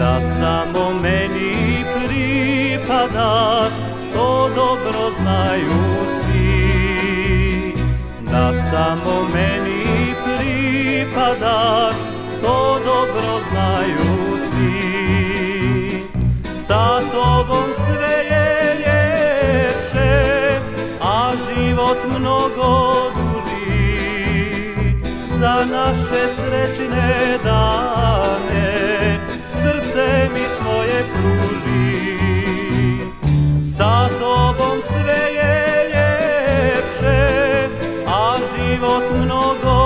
da samo meni pripadaš, to dobro znaju svi. Da samo meni pripadaš, to dobro znaju svi. Sa tobom sve je ljepše, a život mnogo duži. Za naše srećne dane Srce mi svoje pruži. Sa tobom sve je ljepše, a život mnogo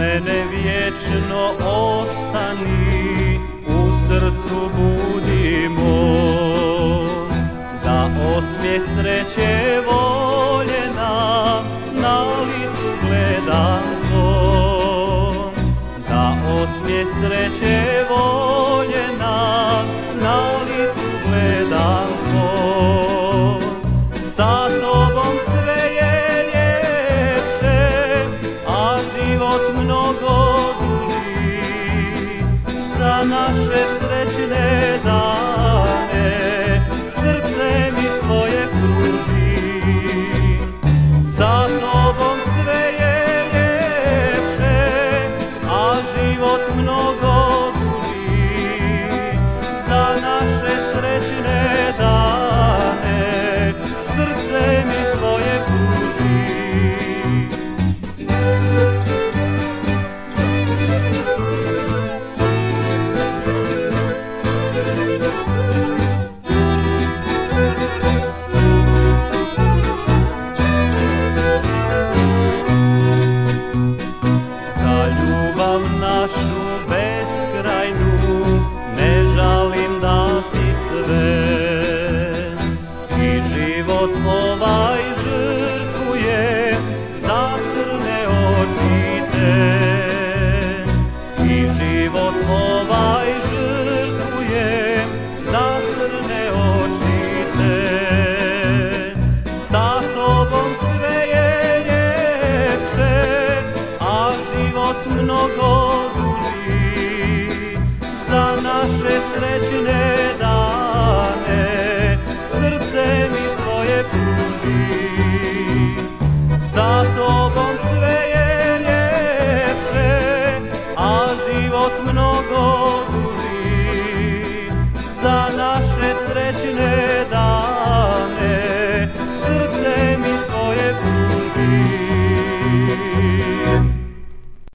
mene vječno ostani, u srcu budimo, da osmije sreće voljena, na licu gledam to. Da osmije sreće život mnogo mnogo dulji za naše srećne dane. Srce mi svoje pruži. Sa tobom sve je ljepše a život mnogo